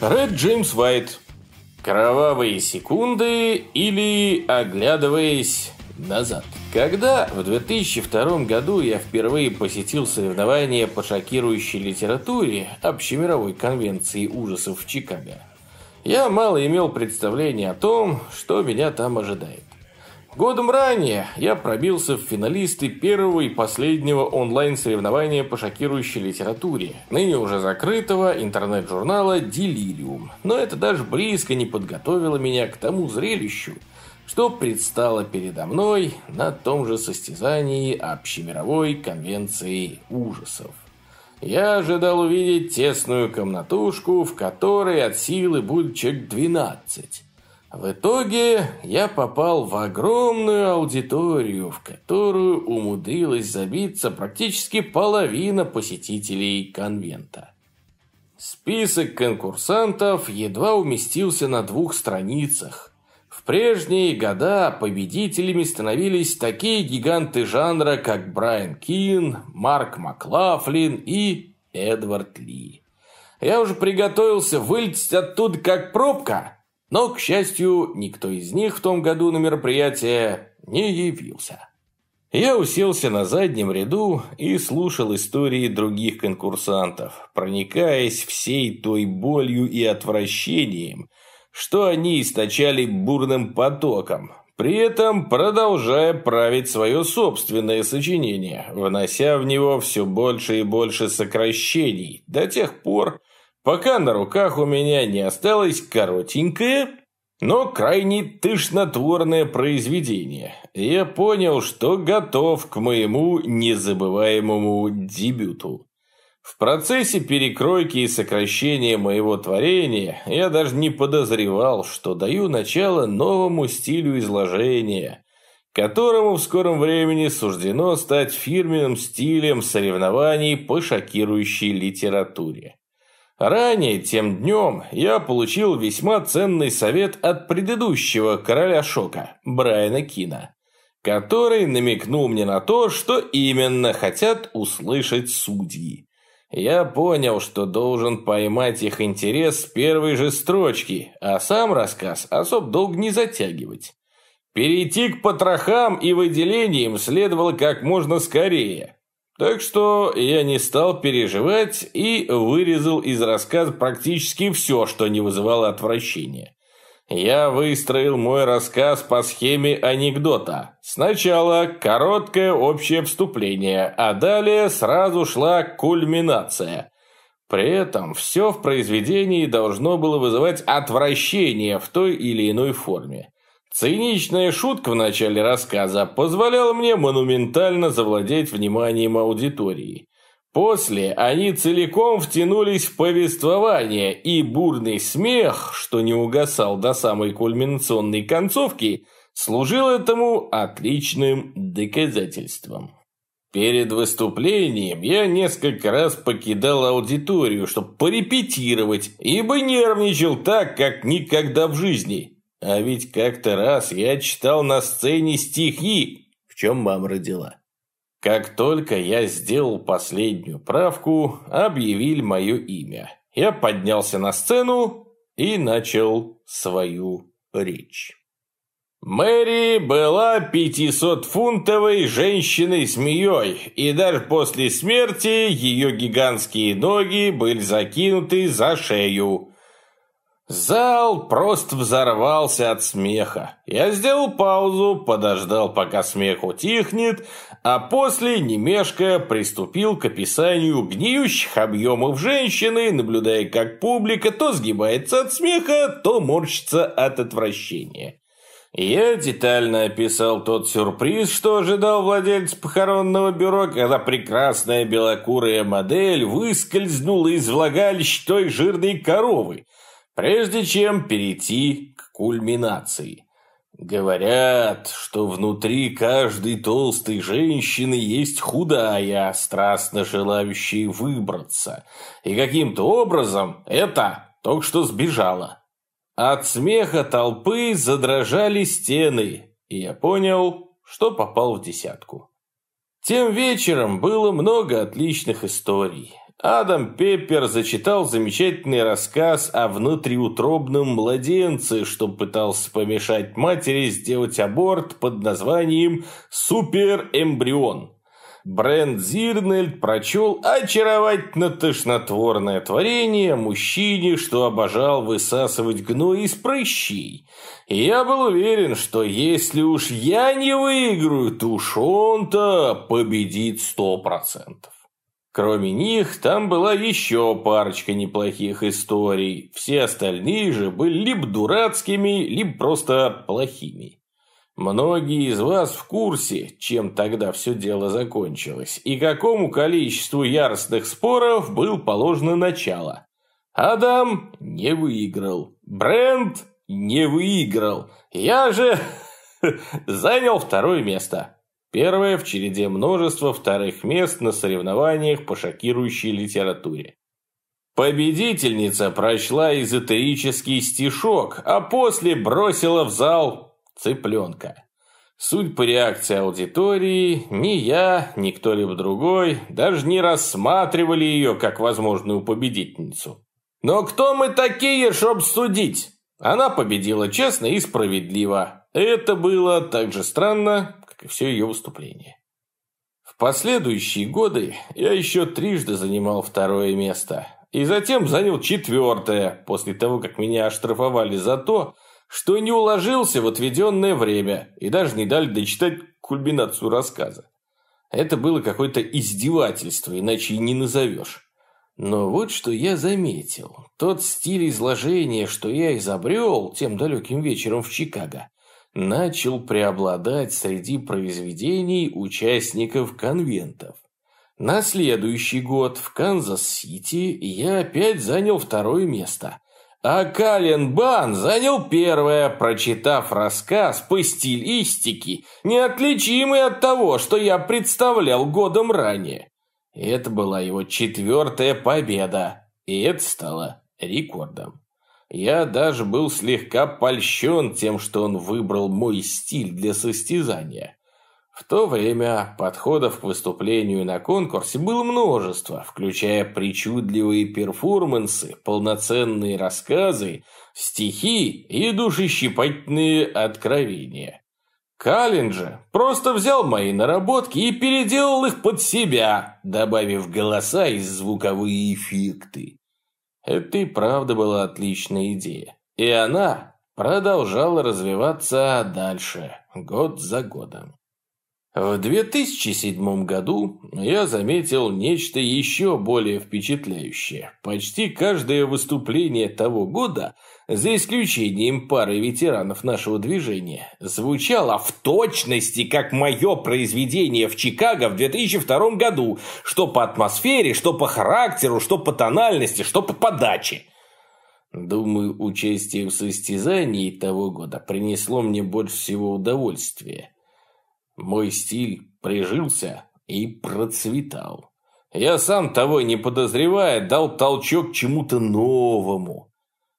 Ред Джеймс Уайт. Кровавые секунды или оглядываясь назад. Когда в 2002 году я впервые посетил соревнования по шокирующей литературе Общемировой конвенции ужасов в Чикаго, я мало имел представления о том, что меня там ожидает. Годом ранее я пробился в финалисты первого и последнего онлайн-соревнования по шокирующей литературе, ныне уже закрытого интернет-журнала «Делириум». Но это даже близко не подготовило меня к тому зрелищу, что предстало передо мной на том же состязании Общемировой конвенции ужасов. Я ожидал увидеть тесную комнатушку, в которой от силы будет человек 12. В итоге я попал в огромную аудиторию, в которую умудрилась забиться практически половина посетителей конвента. Список конкурсантов едва уместился на двух страницах. В прежние года победителями становились такие гиганты жанра, как Брайан Кин, Марк Маклафлин и Эдвард Ли. Я уже приготовился вылететь оттуда как пробка, но, к счастью, никто из них в том году на мероприятие не явился. Я уселся на заднем ряду и слушал истории других конкурсантов, проникаясь всей той болью и отвращением, что они источали бурным потоком, при этом продолжая править свое собственное сочинение, внося в него все больше и больше сокращений, до тех пор, пока на руках у меня не осталось коротенькое, но крайне тышнотворное произведение. Я понял, что готов к моему незабываемому дебюту. В процессе перекройки и сокращения моего творения я даже не подозревал, что даю начало новому стилю изложения, которому в скором времени суждено стать фирменным стилем соревнований по шокирующей литературе. Ранее, тем днем, я получил весьма ценный совет от предыдущего короля шока, Брайана Кина, который намекнул мне на то, что именно хотят услышать судьи. Я понял, что должен поймать их интерес с первой же строчки, а сам рассказ особ долго не затягивать. Перейти к потрохам и выделениям следовало как можно скорее – так что я не стал переживать и вырезал из рассказа практически все, что не вызывало отвращения. Я выстроил мой рассказ по схеме анекдота. Сначала короткое общее вступление, а далее сразу шла кульминация. При этом все в произведении должно было вызывать отвращение в той или иной форме. Циничная шутка в начале рассказа позволяла мне монументально завладеть вниманием аудитории. После они целиком втянулись в повествование, и бурный смех, что не угасал до самой кульминационной концовки, служил этому отличным доказательством. Перед выступлением я несколько раз покидал аудиторию, чтобы порепетировать, ибо нервничал так, как никогда в жизни – а ведь как-то раз я читал на сцене стихи, в чем мама родила. Как только я сделал последнюю правку, объявили мое имя. Я поднялся на сцену и начал свою речь. Мэри была 500-фунтовой женщиной-змеей, и даже после смерти ее гигантские ноги были закинуты за шею. Зал просто взорвался от смеха. Я сделал паузу, подождал, пока смех утихнет, а после, не мешкая, приступил к описанию гниющих объемов женщины, наблюдая, как публика то сгибается от смеха, то морщится от отвращения. Я детально описал тот сюрприз, что ожидал владелец похоронного бюро, когда прекрасная белокурая модель выскользнула из влагалища той жирной коровы, прежде чем перейти к кульминации. Говорят, что внутри каждой толстой женщины есть худая, страстно желающая выбраться. И каким-то образом это только что сбежала. От смеха толпы задрожали стены, и я понял, что попал в десятку. Тем вечером было много отличных историй. Адам Пеппер зачитал замечательный рассказ о внутриутробном младенце, что пытался помешать матери сделать аборт под названием «Суперэмбрион». Брент Зирнельд прочел очаровательно-тошнотворное творение о мужчине, что обожал высасывать гной из прыщей. И я был уверен, что если уж я не выиграю, то уж он-то победит сто процентов. Кроме них, там была еще парочка неплохих историй. Все остальные же были либо дурацкими, либо просто плохими. Многие из вас в курсе, чем тогда все дело закончилось, и какому количеству яростных споров был положено начало. Адам не выиграл. Брент не выиграл. Я же занял второе место. Первое в череде множества вторых мест на соревнованиях по шокирующей литературе. Победительница прочла эзотерический стишок, а после бросила в зал цыпленка. Суть по реакции аудитории, ни я, ни кто-либо другой даже не рассматривали ее как возможную победительницу. Но кто мы такие, чтоб судить? Она победила честно и справедливо. Это было так же странно, как и все ее выступление. В последующие годы я еще трижды занимал второе место. И затем занял четвертое, после того, как меня оштрафовали за то, что не уложился в отведенное время и даже не дали дочитать кульминацию рассказа. Это было какое-то издевательство, иначе и не назовешь. Но вот что я заметил. Тот стиль изложения, что я изобрел тем далеким вечером в Чикаго, начал преобладать среди произведений участников конвентов. На следующий год в Канзас-Сити я опять занял второе место, а Кален Бан занял первое, прочитав рассказ по стилистике, неотличимый от того, что я представлял годом ранее. Это была его четвертая победа, и это стало рекордом. Я даже был слегка польщен тем, что он выбрал мой стиль для состязания. В то время подходов к выступлению на конкурсе было множество, включая причудливые перформансы, полноценные рассказы, стихи и душещипательные откровения. Каллин же просто взял мои наработки и переделал их под себя, добавив голоса и звуковые эффекты. Это и правда была отличная идея. И она продолжала развиваться дальше, год за годом. В 2007 году я заметил нечто еще более впечатляющее. Почти каждое выступление того года, за исключением пары ветеранов нашего движения, звучало в точности, как мое произведение в Чикаго в 2002 году, что по атмосфере, что по характеру, что по тональности, что по подаче. Думаю, участие в состязании того года принесло мне больше всего удовольствия. Мой стиль прижился и процветал. Я сам того не подозревая дал толчок чему-то новому.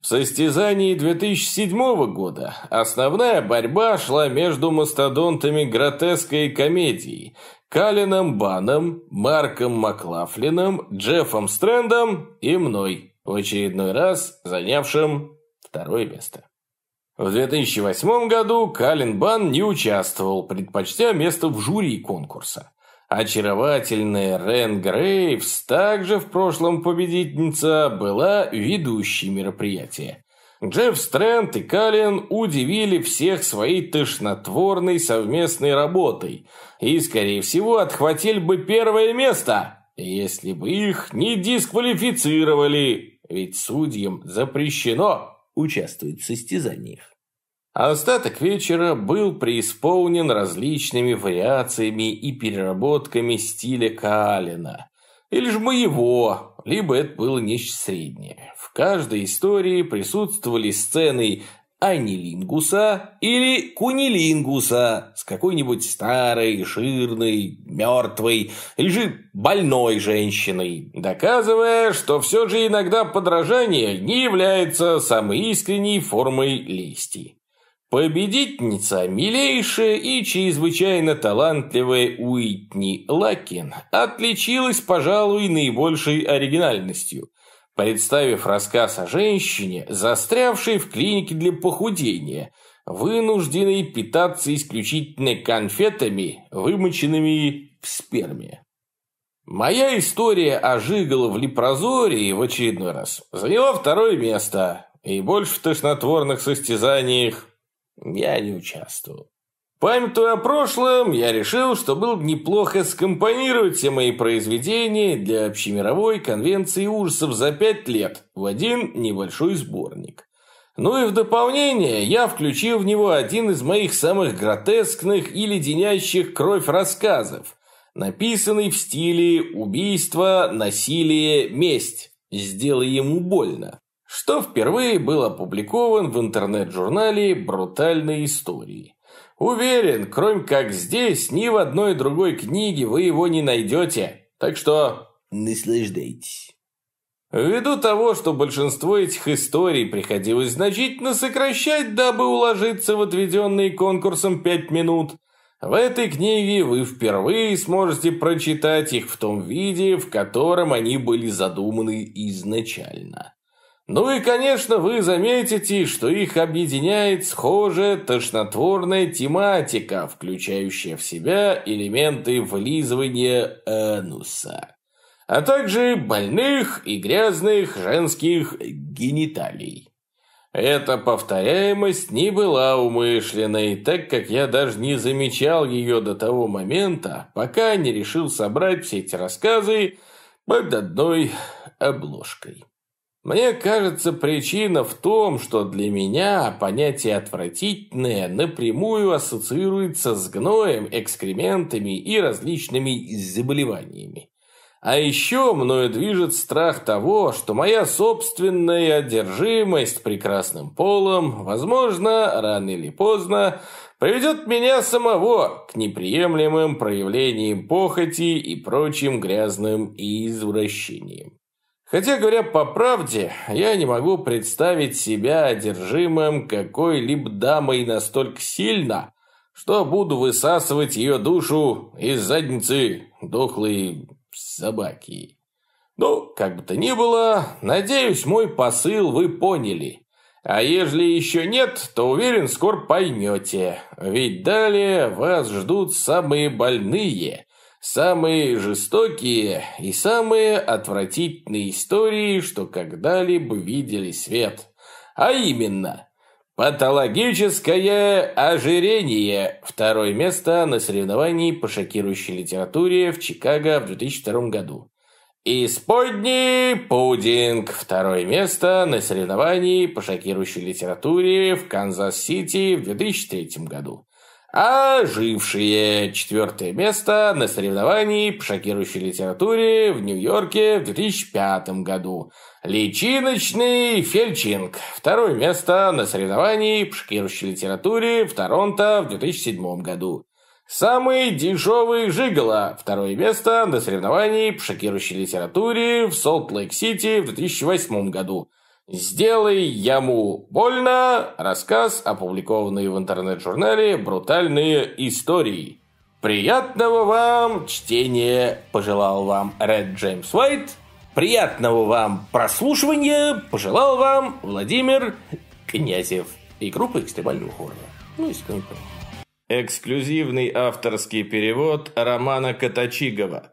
В состязании 2007 года основная борьба шла между мастодонтами гротеской комедии Калином Баном, Марком Маклафлином, Джеффом Стрэндом и мной, в очередной раз занявшим второе место. В 2008 году Калин Бан не участвовал, предпочтя место в жюри конкурса. Очаровательная Рен Грейвс, также в прошлом победительница, была ведущей мероприятия. Джефф Стрэнд и Каллен удивили всех своей тошнотворной совместной работой и, скорее всего, отхватили бы первое место, если бы их не дисквалифицировали, ведь судьям запрещено участвовать в состязаниях. Остаток вечера был преисполнен различными вариациями и переработками стиля Каалина. Или же моего, либо это было нечто среднее. В каждой истории присутствовали сцены анилингуса или кунилингуса с какой-нибудь старой, жирной, мертвой или же больной женщиной, доказывая, что все же иногда подражание не является самой искренней формой лести. Победительница, милейшая и чрезвычайно талантливая Уитни Лакин, отличилась, пожалуй, наибольшей оригинальностью, представив рассказ о женщине, застрявшей в клинике для похудения, вынужденной питаться исключительно конфетами, вымоченными в сперме. Моя история о Жиголо в Лепрозории в очередной раз заняла второе место, и больше в тошнотворных состязаниях я не участвовал. Памятуя о прошлом, я решил, что было бы неплохо скомпонировать все мои произведения для общемировой конвенции ужасов за пять лет в один небольшой сборник. Ну и в дополнение я включил в него один из моих самых гротескных и леденящих кровь рассказов, написанный в стиле «убийство, насилие, месть. Сделай ему больно» что впервые был опубликован в интернет-журнале «Брутальные истории». Уверен, кроме как здесь, ни в одной другой книге вы его не найдете. Так что наслаждайтесь. Ввиду того, что большинство этих историй приходилось значительно сокращать, дабы уложиться в отведенные конкурсом пять минут, в этой книге вы впервые сможете прочитать их в том виде, в котором они были задуманы изначально. Ну и, конечно, вы заметите, что их объединяет схожая тошнотворная тематика, включающая в себя элементы вылизывания ануса, а также больных и грязных женских гениталий. Эта повторяемость не была умышленной, так как я даже не замечал ее до того момента, пока не решил собрать все эти рассказы под одной обложкой. Мне кажется, причина в том, что для меня понятие «отвратительное» напрямую ассоциируется с гноем, экскрементами и различными заболеваниями. А еще мною движет страх того, что моя собственная одержимость прекрасным полом, возможно, рано или поздно, приведет меня самого к неприемлемым проявлениям похоти и прочим грязным извращениям. Хотя, говоря по правде, я не могу представить себя одержимым какой-либо дамой настолько сильно, что буду высасывать ее душу из задницы дохлой собаки. Ну, как бы то ни было, надеюсь, мой посыл вы поняли. А ежели еще нет, то уверен, скоро поймете. Ведь далее вас ждут самые больные, Самые жестокие и самые отвратительные истории, что когда-либо видели свет. А именно, патологическое ожирение. Второе место на соревновании по шокирующей литературе в Чикаго в 2002 году. Исподний пудинг. Второе место на соревновании по шокирующей литературе в Канзас-Сити в 2003 году. Ожившие четвертое место на соревновании по шокирующей литературе в Нью-Йорке в 2005 году. Личиночный фельчинг. Второе место на соревновании по шокирующей литературе в Торонто в 2007 году. Самый дешевый жигало. Второе место на соревновании по шокирующей литературе в Солт-Лейк-Сити в 2008 году. «Сделай яму больно» – рассказ, опубликованный в интернет-журнале «Брутальные истории». Приятного вам чтения пожелал вам Ред Джеймс Уайт. Приятного вам прослушивания пожелал вам Владимир Князев и группа экстремального хоррора. Ну, если кто Эксклюзивный авторский перевод романа Катачигова.